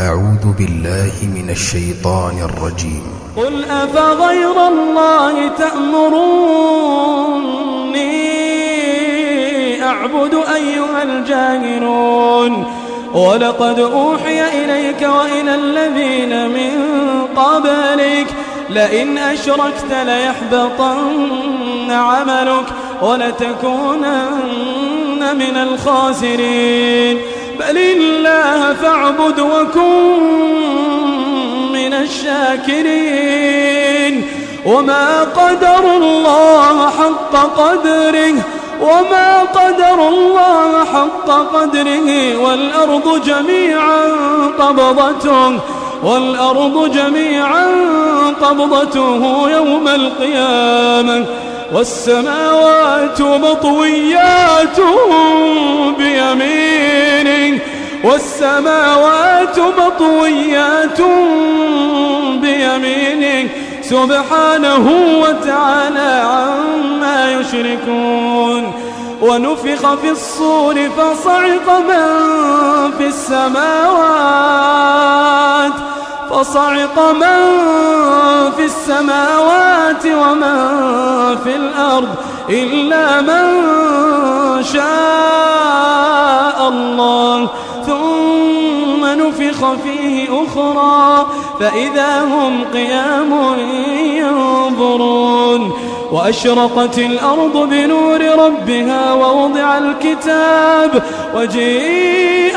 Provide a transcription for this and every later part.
أعوذ بالله من الشيطان الرجيم. قل أفغير الله تأمروني أعبد أيها الجاهلون. ولقد أوحي إليك وإلى الذين من قبلك. لئن أشركت ليحبطن عملك ولتكونن من الخاسرين. بل الله فاعبد وكن من الشاكرين. وما قدر الله حق قدره وما قدر الله حق قدره والأرض جميعا قبضته والأرض جميعا قبضته يوم القيامة. والسماوات مطويات بيمينه والسماوات مطويات بيمينه سبحانه وتعالى عما يشركون. ونفخ في الصور فصعق من في السماوات. فصعق من في السماوات ومن في الأرض إلا من شاء الله. ثم نفخ فيه أخرى فإذا هم قيام ينظرون. وأشرقت الأرض بنور ربها ووضع الكتاب وجيء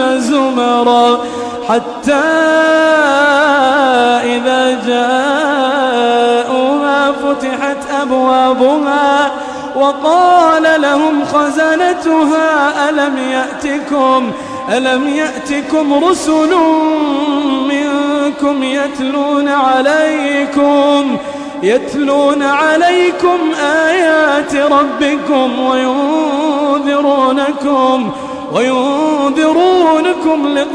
زمرا حتى إذا جاءوها فتحت أبوابها وقال لهم خزنتها ألم يأتكم؟ ألم يأتكم رسل منكم يتلون عليكم؟ يتلون عليكم آيات ربكم وينذرونكم وينذرونكم لقاء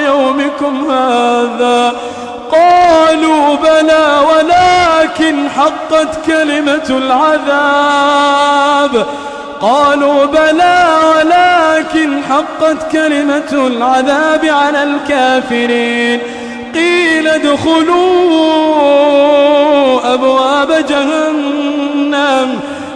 يومكم هذا. قالوا بلى ولكن حقت كلمة العذاب. قالوا بلى ولكن حقت كلمة العذاب على الكافرين. قيل ادخلوا أبواب جهنم.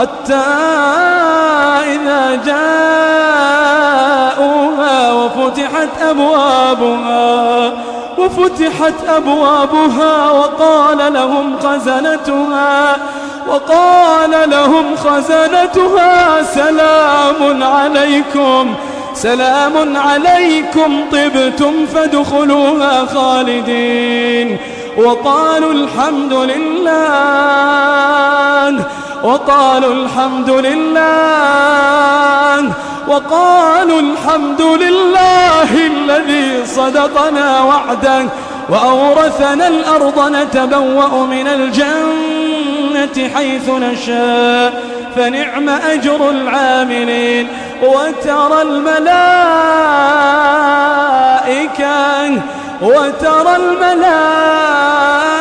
حتى إذا جاءوها وفتحت أبوابها وفتحت أبوابها وقال لهم خزنتها وقال لهم خزنتها سلام عليكم سلام عليكم طبتم فادخلوها خالدين. وقالوا الحمد لله. وقالوا الحمد لله وقالوا الحمد لله الذي صدقنا وعده وأورثنا الأرض نتبوأ من الجنة حيث نشاء فنعم أجر العاملين. وترى الملائكة وترى الملائكة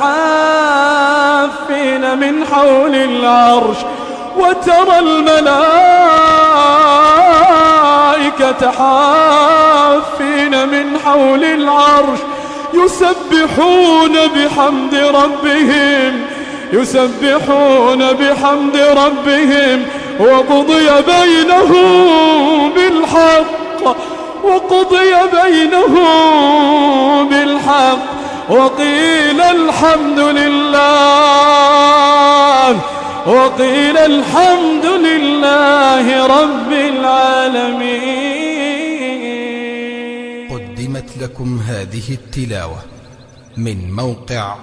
حافين من حول العرش وترى الملائكة حافين من حول العرش يسبحون بحمد ربهم يسبحون بحمد ربهم وقضي بينهم بالحق وقضي بينهم بالحق. وقيل الحمد لله. وقيل الحمد لله رب العالمين. قدمت لكم هذه التلاوة من موقع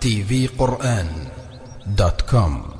tvقرآن دوت كوم